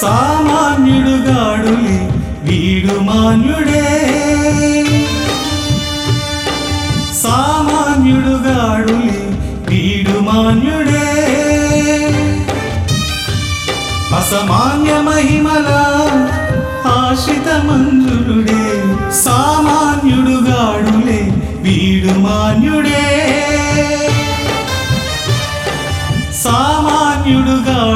సామాన్యుడు గాడులి వీడు మాన్యుడే. సామాన్యుడు గాడులి వీడు మాన్యుడే. అసమాన్య మహిమల ఆశ్రిత మంజులుడే సామాన్యుడుగాడులే వీడు మాన్యుడే. సామాన్యుడు గాడు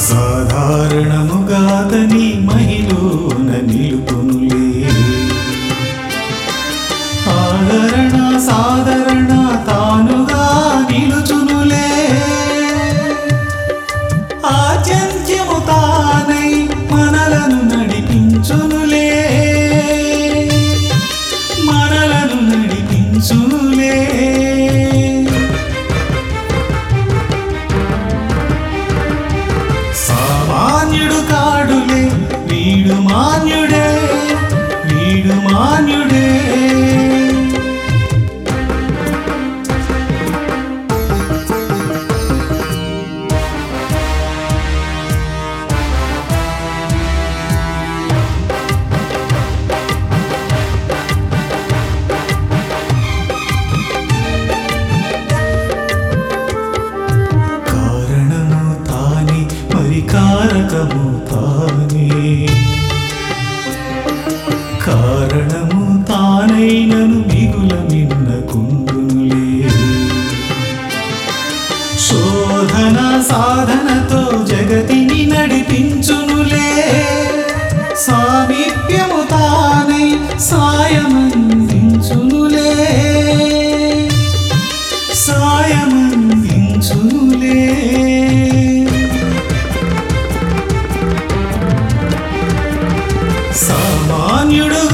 అసాధారణముగాదని అసాధారణముగాతని నిలుపులే ఆదరణ సాధారణ కారకము తానే కారణము you do.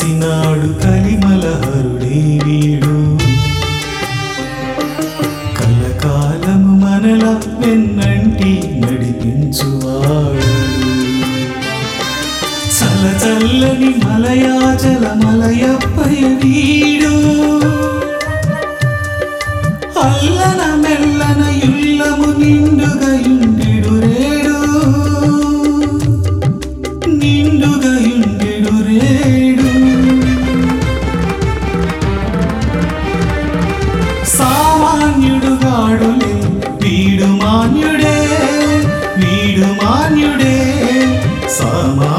చేసినాడు కలిమలహరుడే వీడు. కలకాలము మనల వెన్నంటి నడిపించువాడు. చల చల్లని మలయాచల మలయప్పయ പാടുലേ വീടുമാഞ്ഞുടേ വീടുമാഞ്ഞുടേ സമാ